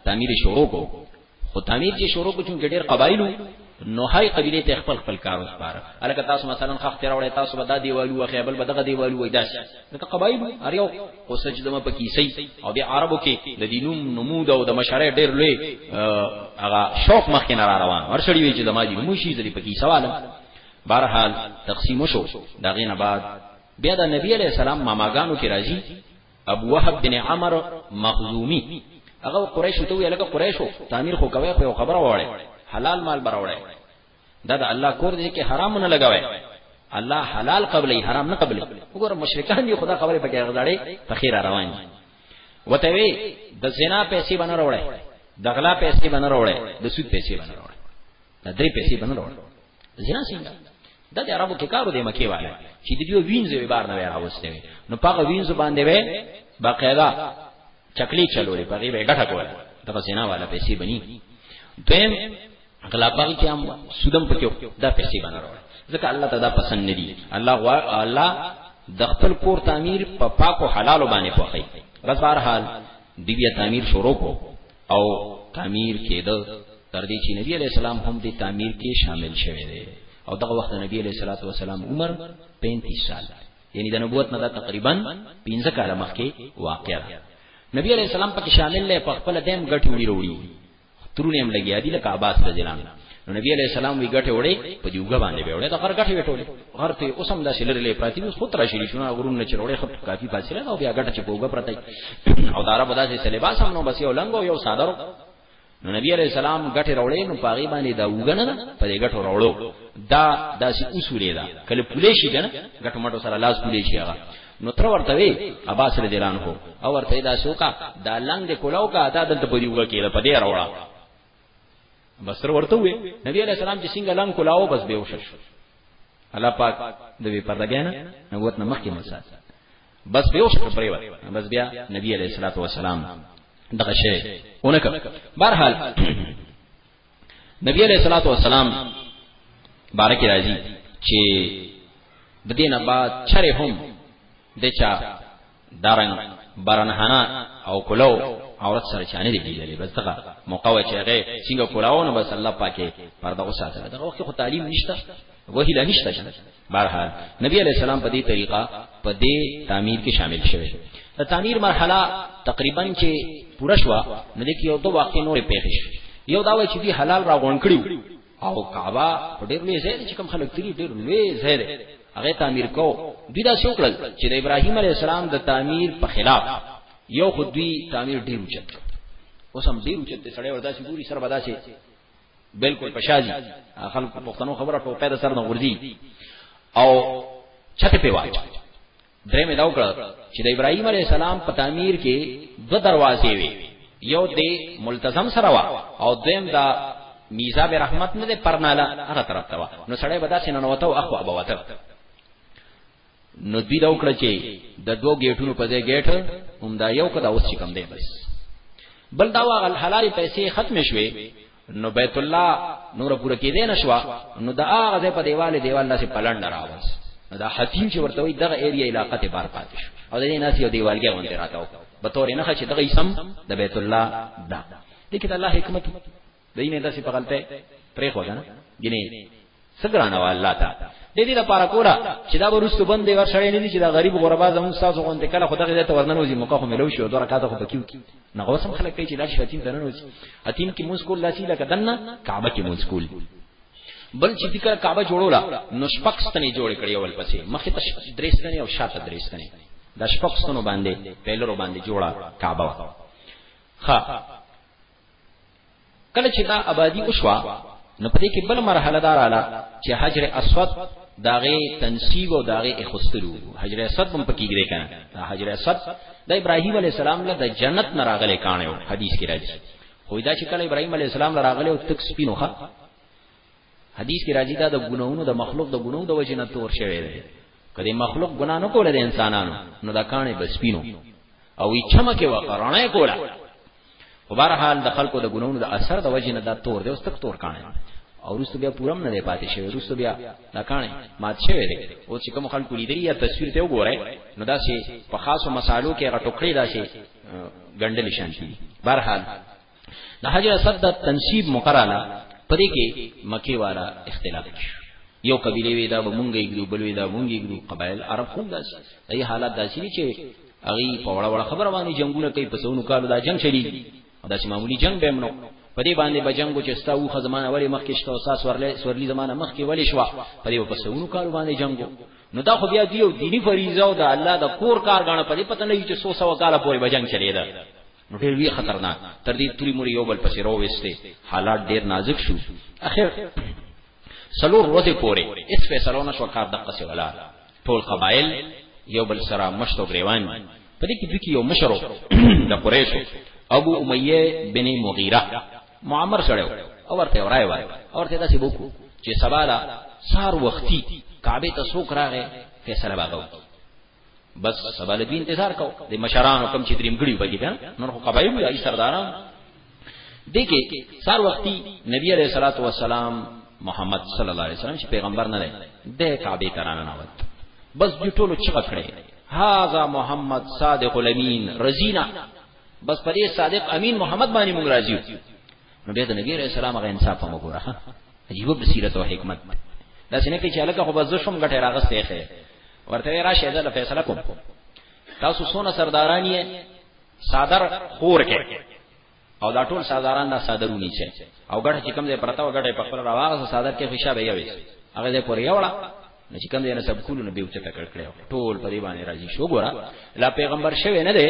تعمیر شروع کو خو تعمیر چې شروع کو چې ډېر قبایلو نو هاي قبيله ته خپل خپل کار وسپاره الکه تاسو مثلا خخ تیر وړي تاسو به دا دیوالو وخیبل به دغه دیوالو وای داس ځکه قبایل هر یو خو سچ دمه پکې سي او بیا عربو کې د دینوم نمود او د مشره ډېر لوی هغه شوق مخ نه را روان ورشړی وی چې د ما دي نو شي ځلې پکې سوال بهرحال تقسیم شو دا غینه بعد بیا د نبی علی السلام ماماګانو کې راځي ابو وهب بن عمرو مخزومی هغه قریشو ته ویل هغه قریشو تعمیر خو کوي خو خبره وړي حلال مال براوړي دا د الله کور دی کې حرام نه لګوي الله حلال قبلې حرام نه قبلې وګوره مشرکان دي خدا خبره پکې غزړې په خیر روان دي وته وی د زنا پیسې باندې وروړې د غلا پیسې باندې وروړې د سود پیسې باندې وروړې دا درې پیسې باندې وروړې زنا څنګه د دې عربو کې کارو دی مکی والا چې د دې وینځ به بار نه راوستي نو پاګه وینځ باندې وې باقاعده چکلی چلولې پغې به ګټه کوله دا زنا والا پیسې بني دویم غلا پاغي کې هم سودم پکې دا پیسې باندې راوړ ځکه الله ته دا پسند نه دي الله غوا الله د خپل کور تعمیر په پا پاکو حلالو باندې پوخی بس بهر حال دی بیا تعمیر شروع کو او تعمیر کېده تر دې چې نبی علی السلام هم دې تعمیر کې شامل شوه دی او دغه وخت نبی علی صلوات و سلام عمر 35 سال یعنی د نبوت نه تقریبا 15 کاله مخکې واقع نبی علی السلام پکې شامل لې په خپل دیم غټ وړي وروړي ترونه هم لګیا دي لکه عباس رضی الله عنه نو نبی علیہ السلام وی غټه وړي په دې وګ باندې به وړي دا غر غټه وټولې غر ته اوس هم داسې لرلې پراتی اوس خطر شي شنو غرون نه چروړې خط کافي فاصله دا بیا غټه چې په وګ پرتای او دارا په داسې لباس هم نو بس یو لنګ او یو سادرو نو نبی علیہ السلام غټه وړي نو پاغي باندې دا وګ نه په دې غټه وړو دا داسې اصول دا کله پولیشي کنه غټه مټو سره لاس پولیشي هغه نو تر ورته وی عباس رضی الله عنه او ورته دا شوکا دا لنګ د کولاو کا دا دلته په دیوګه کې په دې راوړه بس تر ورته وی نبی علیہ السلام چې څنګه لنګ کولاو بس به وشش الله پاک د وی پرده ګانا نبوت نه مخکې مسات بس به وشش پرې و بس بیا نبی علیہ الصلوۃ والسلام دغه شی اونکه بهرحال نبی علیہ الصلوۃ والسلام بارک راضی چې د دینه بعد چره هم د چا دارنګ برنهانا او کولو عورت سره چانه دی دیلې بس دغه موقع و چې هغه څنګه کولاو نو بس الله پاکه پرده وساته دغه وخت خو تعلیم نشته وهی لا نشته بهرحال نبی علیہ السلام په دې طریقه په دې تعمیر کې شامل شوه د تعمیر مرحله تقریبا چې پوره شو نو د یو دوه واقع نورې پیښې یو دا و چې دی حلال را غون کړیو او کعبه په ډېر لوی ځای چې کوم خلک تری ډېر لوی ځای دی هغه تعمیر کو دوی دا څو کړل چې د ابراهیم علی السلام د تعمیر په خلاف یو خو دوی تعمیر ډېر اوچت اوس هم ډېر اوچت سړی وردا چې ګوري سره ودا شي بالکل پشازي خلک په پښتنو خبره په پیدا سره نه ورځي او چته په واچ درې مې دا وکړه چې د ابراهيم عليه السلام په تعمیر کې دو دروازې وي یو د ملتزم سره وا او دویم دا میزاب رحمت نه ده پرناله هغه طرف ته وا نو سړی به داسې ننوته او اخوا به وته نو دوی دا وکړه چې د دوو گیټونو په ځای گیټ هم دا یو کدا اوس چې کم دی بس بل دا واغل حلال پیسې ختم شوي نو بیت الله نور پوره کېدې نشوا نو دا هغه په دیوال دیوال لاس پلند راوځ نو دا حتیم چې ورته وي دغه ایریا علاقې ته بار پاتې شو او د دې ناس یو دیوالګي غونډه راتاو به تورې نه خچې دغه اسم د بیت الله دا دې کې د الله حکمت دای نه داسې په غلطه پرې خو ده ګینه سګرانه وا الله تا د دې لپاره کولا چې دا ورستو بند دی ورشړې نه دي چې دا غریب غربا زمون تاسو غونډه کله خدای دې ته ورننه وځي موقع خو ملو شو دوه کاته خو پکیو کی نه غوسم خلک کوي چې دا شتین ته نه وځي اتین کې مسکول لاسی لکه دنه کعبه کې مسکول بل چې فکر کعبه جوړولا نو شپک ستنې جوړ کړی اول پسې مخې ته درې ستنې او شاته درې ستنې د شپک ستنو باندې پیلرو باندې جوړه کعبه ښه کله چې دا آبادی وشوا نو په دې کې بل مرحله دار اعلی چې حجر اسود داغه تنسیب او داغه اخستلو حجر اسود هم پکې ګرې کنه دا حجر اسود د ابراهیم علی السلام له د جنت نه راغلي کانه حدیث کې راځي خو دا چې کله ابراهیم علی السلام راغله او تک سپینوخه حدیث کې راځي دا د ګناونو د مخلوق د ګناو د وجې نه تور شوی دی کله مخلوق ګنا نه کوله د انسانانو نو دا کانه بسپینو او ای چمکه وقرانه کوله خو بهر حال د خلکو د ګناونو د اثر د وجې نه دا تور دی او ستک تور کانه او روس بیا پورم نه دی پاتې شوی روس بیا دا کانه مات شوی دی او چې کوم خلکو لیدلی یا تصویر ته وګورئ نو دا چې په خاصو مسالو کې غټوکړی دا چې ګندل شانتی بهر حال د حج اسد د تنصیب مقراله پرې کې مکی والا اختلاف شو یو قبیله وی دا مونږه یګرو بل وی دا مونږه یګرو قبایل عرب هم داسې ای حالات داسې دي چې اغي په وړه وړه خبره باندې جنگونه کوي په سونو کالو دا جنگ شری دا چې معمولی جنگ به منو په دې باندې به جنگو چې ستا وو خزمانه ولی مخ کې شته او ساس ورلې سورلی زمانه مخ کې ولی شو په دې په سونو کالو باندې جنگو نو دا خو بیا دیو دینی فریضه او دا الله دا کور کار غاڼه په دې پته نه چې 100 سو کال پورې به جنگ چلیدا نو ډیر وی خطرناک تر دې توري موري یو بل پسې رويسته حالات ډیر نازک شو اخر سلور ورځې پورې اس فیصلو نشو کار دقه سی ولا ټول قبایل یو بل سره مشتو غریوان په دې کې د یو مشرو د قریشو ابو امیه بن مغیره معمر سره او ورته ورای وای او ورته داسې وکړو چې سباله سار وختي کعبه ته سوک راغې فیصله باغو بس سبا لدی انتظار کو د مشرانو کم چې دریم ګړي بګی کنه نور خو قبایل یا سرداران دګه سار وختي نبی عليه الصلاه والسلام محمد صلی الله علیه وسلم چې پیغمبر نه دی د کعبه ترانه نه وت بس دې ټولو چغه کړې هاذا محمد صادق الامین رزینا بس پرې صادق امین محمد باندې مونږ راځیو نو بیا د نبی عليه السلام غو انصاف هم وګوره عجیب بصیرت او حکمت دا څنګه کې چې الګه خو بس شوم غټه راغسته ښه ورته راشه دا فیصله کوم تاسو سونه سرداران یې صادر خور کې او دا ټول سرداران دا صادرونی چې او غټه چې کوم دې پرتا و غټه په خپل راواغه صادر کې فشا به یوي هغه دې پورې یوړه نو چې کوم ځای نه سب کولو نو به اوچته کړ کړو ټول په دې باندې راضي شو ګورا لا پیغمبر شوی نه دی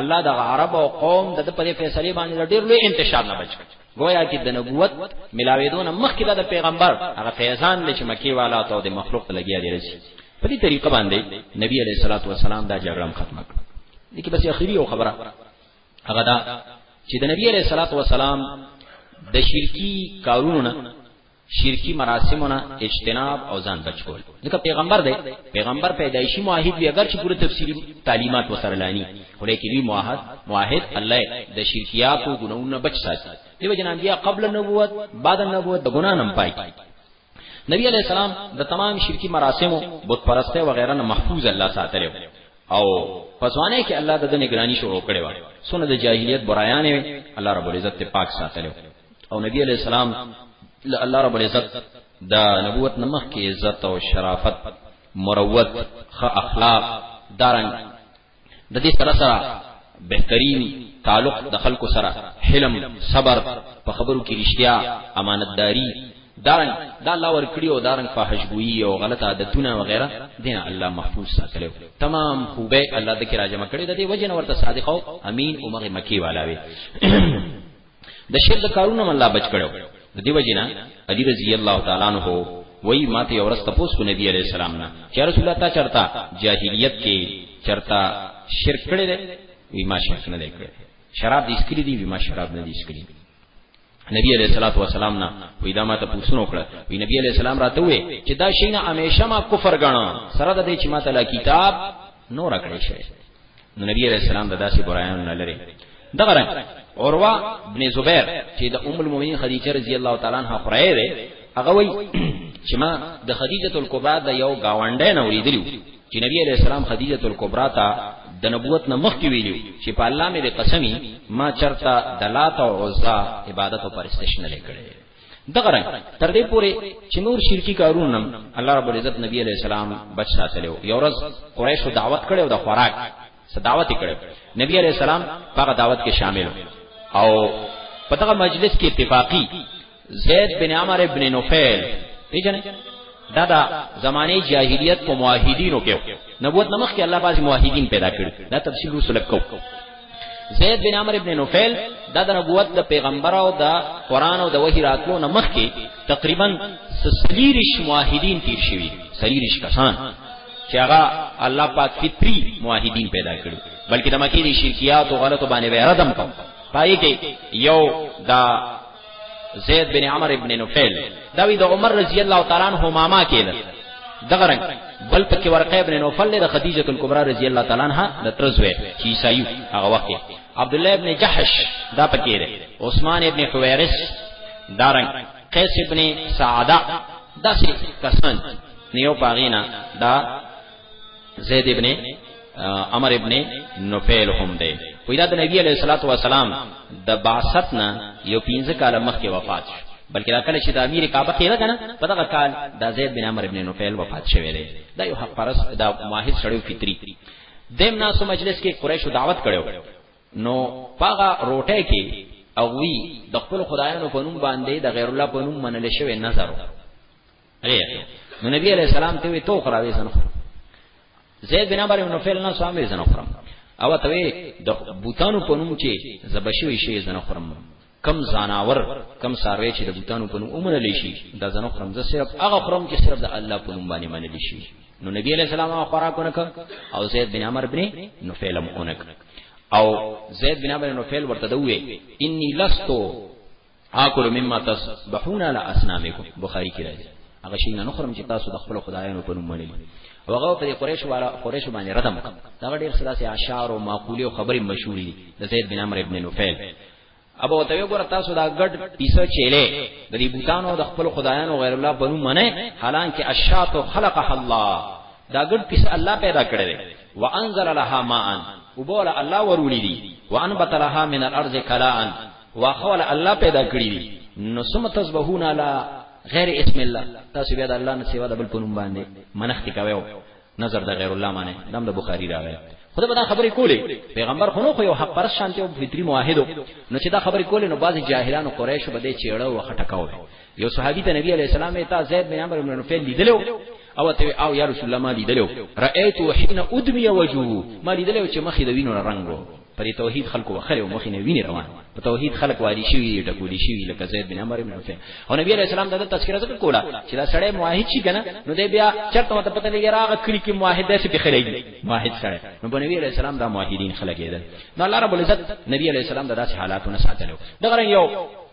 الله د عرب او قوم د په دې فیصله باندې ډېر لوی انتشار نه بچ گویا کې د نبوت ملاویدون مخکې د پیغمبر هغه فیضان دی چې مکی والا ته د مخلوق لګیا دی رسی په دې طریقه باندې نبی علیه الصلاۃ والسلام دا جګړه ختم کړه دي کې بس اخیری یو خبره هغه دا چې د نبی علیه الصلاۃ والسلام د شرکی کارونو نه شرکی مراسمو نه اجتناب او ځان بچ کول ځکه پیغمبر دی پیغمبر پیدایشي موحد وی اگر چې پوره تفصیلی تعلیمات وسره لانی خو لیکي وی موحد موحد الله د شرکیات او ګناونو بچ ساتي دیو جنان بیا قبل نبوت بعد نبوت د ګنا نه پای نبی علیہ السلام د تمام شرکی مراسمو بت پرسته و غیره نه محفوظ الله ساتلو او پسوانه کې الله د نگرانی شروع کړي و سونه د جاهلیت برایانه الله رب العزت پاک ساتلو او نبی علیہ السلام الله رب العزت دا نبوت نمخ کې عزت او شرافت مروت خ اخلاق دارن د دې سره سره بهترین تعلق د خلکو سره حلم صبر په خبرو کې رښتیا امانتداری دارن دا الله ورکړي او دارن فحشبویی او غلط عادتونه وغیرہ دین الله محفوظ ساتلو تمام خوبه الله د کې راجمه کړي د دې وجه نور ته صادق او امین عمر مکی والا وي د شر د کارونو الله بچ کړو د دیو جنا علی رضی الله تعالی عنہ وای ما ته اورس تپوس کو نبی علیہ السلام نه چې رسول الله تا چرتا جاهلیت کې چرتا شرک کړی دی وی ما شرک نه کړی شراب دې اسکری دی وی ما شراب نه دې اسکری نبی علیہ الصلوۃ والسلام نه وی دا ما ته پوښتنه وکړه وی نبی علیہ السلام راته وی چې دا شینه همیشه ما کفر غاڼه سره د دې چې ما تعالی کتاب نور کړی شي نو نبی علیہ السلام د داسې برایانو نه لري دغه رنګ عروه ابن زبیر چې د ام المؤمنین خدیجه رضی الله تعالی عنها خورای دی هغه وای چې ما د خدیجه الکبرى د یو گاونډی نه ویدلو چې نبی علیہ السلام خدیجه الکبرى ته د نبوت نه مخکې ویلو چې په الله مې د قسمی ما چرته دلات او عزا عبادت او پرستش نه لکړي دغه رنګ تر دې پورې چې نور شرکی کارونه هم الله رب العزت نبی علی السلام بچ ساتلو یو ورځ قریشو دعوت کړو د خوراک صداوت کړو نبی علی السلام هغه دعوت کې شامل او په دغه مجلس کې اتفاقی زید بن عمر ابن نوفل پیژنې دا دا زمانه جاهلیت په موحدینو کې نبوت نمخ کې الله پاک موحدین پیدا کړ دا تفصیل رسول کو زید بن عمرو ابن نوفل دا د نبوت د پیغمبر او د قران او د وحی راتلو نه مخکې تقریبا سلیریش موحدین تیر شوی سلیریش کسان چې هغه الله پاک فطری موحدین پیدا کړو بلکې د مکه دي شرکیات او غلطو باندې به ردم کوم پای کې یو دا زید بن عمر ابن نفیل دا وی د عمر رضی الله تعالی عنہ ماما کېده دغه رنګ بل پکې ورقه ابن نوفل د خدیجه کلبرا رضی الله تعالی عنها د ترزوی چې عیسایو هغه وخت عبد الله ابن جحش دا پکې ده عثمان ابن حویرس دارنګ قیس ابن سعاده داسې کسان نیو پاغینا دا زید ابن امر ابن نفیل هم دی ویدا د نبی علیہ الصلوۃ والسلام د بعثت نه یو پنځه کاله مخکې وفات شو بلکې دا کله چې د امیر کعبه کېده کنه په دغه کال د زید بن عمرو بن نوفل وفات شوی دی دا یو حق پرس دا موحد سړیو فطری دیم ناسو مجلس کې قریشو دعوت کړو نو پاغه روټه کې او وی د خپل خدایانو په نوم باندې د غیر الله په نوم منل شوی نظر ریخه نو نبی علیہ السلام ته وی تو خراوي زنه زید بن عمر بن فعل نه سامي زنه خرم او ته وی د بوتانو په نوم چې زبشوي شي زنه خرم کم زناور کم ساروی چې د بوتانو په نوم اومنه لشي دا زنه خرم زه صرف هغه خرم چې صرف د الله په نوم باندې منل شي نو نبی علیہ السلام هغه خوراکونه ک او زید بن عمر بن نفیل هم اونک او زید بن عمر بن نفیل ورته دوی انی لستو اکل مما تسبحون علی اسنامکم بخاری کې راځي هغه شي نه خورم چې تاسو د خپل خدایانو په نوم منلي هغه په قریش والا قریش باندې ردم دا ډېر سلاسي اشعار او معقولي او خبرې مشهورې دي د زید بن عمرو ابن نوفل ابو ته وګوره تاسو دا ګډ پیسه چيله د دې بوتانو د خپل خدایانو غیر الله په نوم منه حالانکه اشاط خلقها الله دا ګډ پیسه الله پیدا کړی دی وانزل لها ماء وبول الله ورولي دي وانبت لها من الارض کلاء واخه ولا الله پیدا کړی دي نو سم تسبحون علی غیر اسم الله تاسو بیا د الله نه سیوا د بل پنوم باندې منښت کوي نظر د غیر الله باندې دم د بخاری راغی خدای به دا خبرې کولې پیغمبر خو نو خو یو حق پر شانته او فطری موحدو نو چې دا خبرې کولې نو بعضی جاهلانو قریش به دې چېړه او خټکاو یو صحابي ته نبی علی السلام ته زید بن عمرو بن نوفل لیدلو او ته او یا رسول الله ما لیدلو رأیت حين ادمي وجهه ما لیدلو چې مخې د وینو رنگو په دې توحید خلکو وخره او مخینه ویني روان په توحید خلک والی شوی دی ټکولی شوی لکه زید بن عمر بن عفان او نبی علیہ السلام دا تذکرہ څنګه کولا چې دا سړی موحد شي کنه نو دی بیا چرته مت پته لګی راغ کړی کې موحد داسې په خلګي موحد سره نو په نبی علیہ السلام دا موحدین خلګی دي نو الله رب العزت نبی علیہ السلام دا داسې حالاتونه ساتلو دا غره یو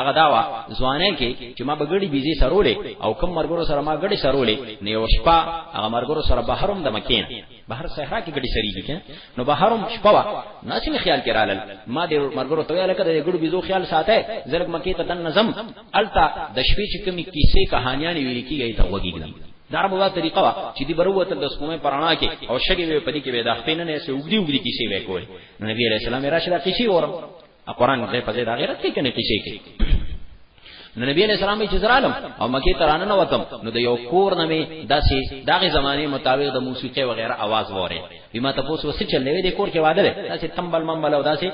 هغه دا وا ځوانه کې چې ما بغړی بيزي سرولې او کم مرګرو سره ما غړي سرولې نه یو شپه هغه مرګرو سره بهروم د مکین بهر صحرا کې غړي سري دي نو بهروم شپه وا ناسم خیال کې رالل ما د مرګرو ته لکه د غړو بيزو خیال ساته زرګ مکې ته دن نظم التا د شپې چې کومې کیسې کہانیاں ویل کیږي ته وګیږم دا عربو دا طریقه وا چې دی برو وته د سپومې پرانا کې او شګې په دې کې وې د خپل نه سه وګړي وګړي کیسې وې کول نو نبی عليه السلام راشه دا کیسې اورم قرآن دې په دې دا غیرت کې کنه کیسې کې نو نبی علیہ السلام چې زرالم او مکی ترانه نه وتم نو د یو کور نه می داسې دغه زمانه مطابق د موسیقي و غیره आवाज وره بما تاسو وسې چل نه دې کور کې واده ده داسې تمبل ممبل او داسې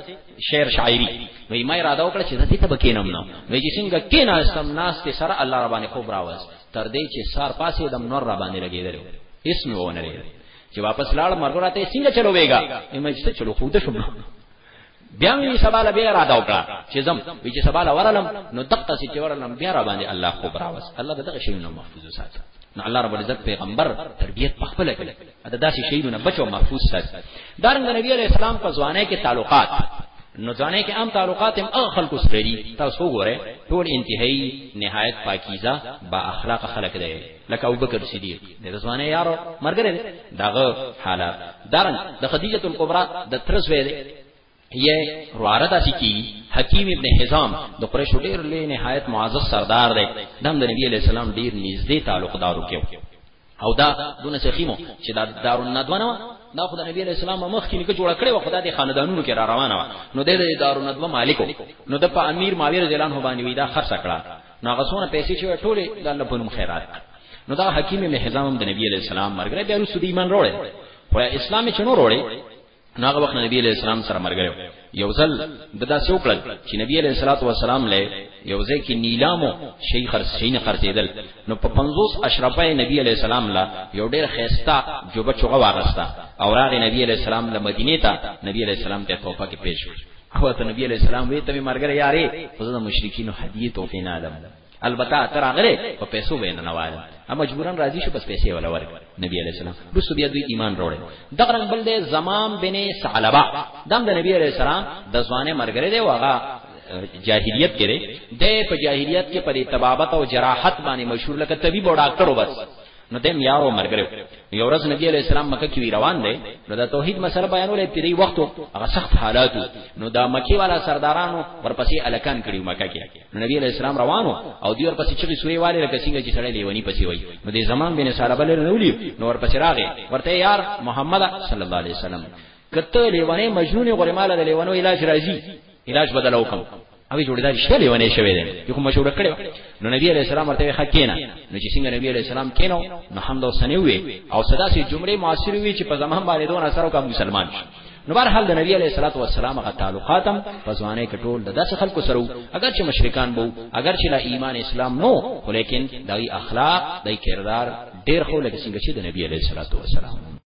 شعر شاعری نو ما اراده وکړه چې دې ته بکینم نو نو چې څنګه کینا سم ناس ته سره الله ربانه خوب راوځ تر دې چې سار پاسې دم نور ربانه لګیدل اسم ونه لري چې واپس لاړ مرګ راته څنګه چلو وېګا ایمه چې چلو خود شوم بیا مې سبا له بیا اراده وکړه چې زم وی چې سبا له ورلم نو دقه سي چې ورلم بیا را باندې الله خو براوس الله دغه شی نو محفوظ ساتي نو الله رب العزت پیغمبر تربیت په خپل کړي دا داسې شی نو بچو محفوظ ساتي دارنګ نبی عليه السلام په ځوانه کې تعلقات نو ځانې کې عام تعلقات هم هغه خلکو سره دي تاسو وګورئ ټول انتهایی نهایت پاکیزه با اخلاق خلک دی لکه ابوبکر صدیق د رضوانه یارو مرګره داغه حالات دارن د خدیجه کلبرا د ترس وې یې رواره داسې کی حکیم ابن حزام د قریش ډیر لوی نهایت معزز سردار دی د نبی علی السلام ډیر نږدې تعلقدارو کې او دا دونه سخیمو چې دا دارالندونه دا خدای نبی علیہ السلام مخ کې نکه جوړ کړي و خدای د خاندانونو کې را روانه و نو د دارالندوه مالک نو د په امیر معاویه رضی الله عنه باندې وی دا خرڅ کړه نو هغه څونه پیسې چې ټولې د الله په نوم خیرات نو دا حکیم ابن حزام د نبی علی السلام مرګره بیا رسول ایمان وروړي خو اسلام چې نو وروړي نو هغه وخت نبی علی السلام سره مرګره یو ځل د داسې وکړل چې نبی علی صلوات و سلام له یو ځای کې نیلامو شي خرڅین خرڅیدل نو په 50 اشرفه نبی علی السلام لا یو ډیر خيستا جوبه چوغه واغستا او راغی نبی علی السلام له مدینه ته نبی علی السلام ته توفه کې پیش کړ او ته نبی علیہ السلام وی ته مرګره یاري خو زه مشرکین هدیه توفی نه علم البته تر هغه په پیسو وینه نه وایي ا مجبورن راضی شو بس پیسې ولا ورک نبی علیہ السلام بس بیا دوی ایمان وروړي دغه رنگ بل دی زمام بن ثعلبه دم د نبی علیہ السلام د ځوانه مرګره دی واغه جاهلیت کې دی د په جاهلیت کې په تبابت او جراحت باندې مشهور لکه طبيب او ډاکټر وبس نو دیم یارو مرګره یو ورځ نبی علیہ السلام مکه کې روان دی نو دا توحید مسله بیانولې په دې وخت هغه سخت حالات نو دا مکی والا سردارانو ورپسې الکان کړي مکه کې نو نبی علیہ السلام روانو او دی ورپسې چې سوري والي لکه څنګه چې سړی لیونی پسې وای نو دې زمان بن سالب له نولي نو ورپسې راغی ورته یار محمد صلی الله علیه وسلم کته لیوانه مجنون غره مال د لیوانو علاج راځي علاج بدل وکم او جوړې دا رښتیا لیونه شوی دی یو کوم مشوره کړو نو نبی علیہ السلام ورته حقینا نو چې څنګه نبی علیہ السلام کینو نو حمد او ثنا وی او صدا سي جمله موثر وی چې په زمان باندې دون اثر او مسلمان شي نو بهر حال د نبی علیہ الصلوۃ والسلام غ تعلقاتم په ځوانه کې ټول د داس خلکو سره اگر چې مشرکان بو اگر چې لا ایمان اسلام نو ولیکن دای اخلاق دای کردار ډیر خو لکه څنګه چې د نبی علیہ الصلوۃ والسلام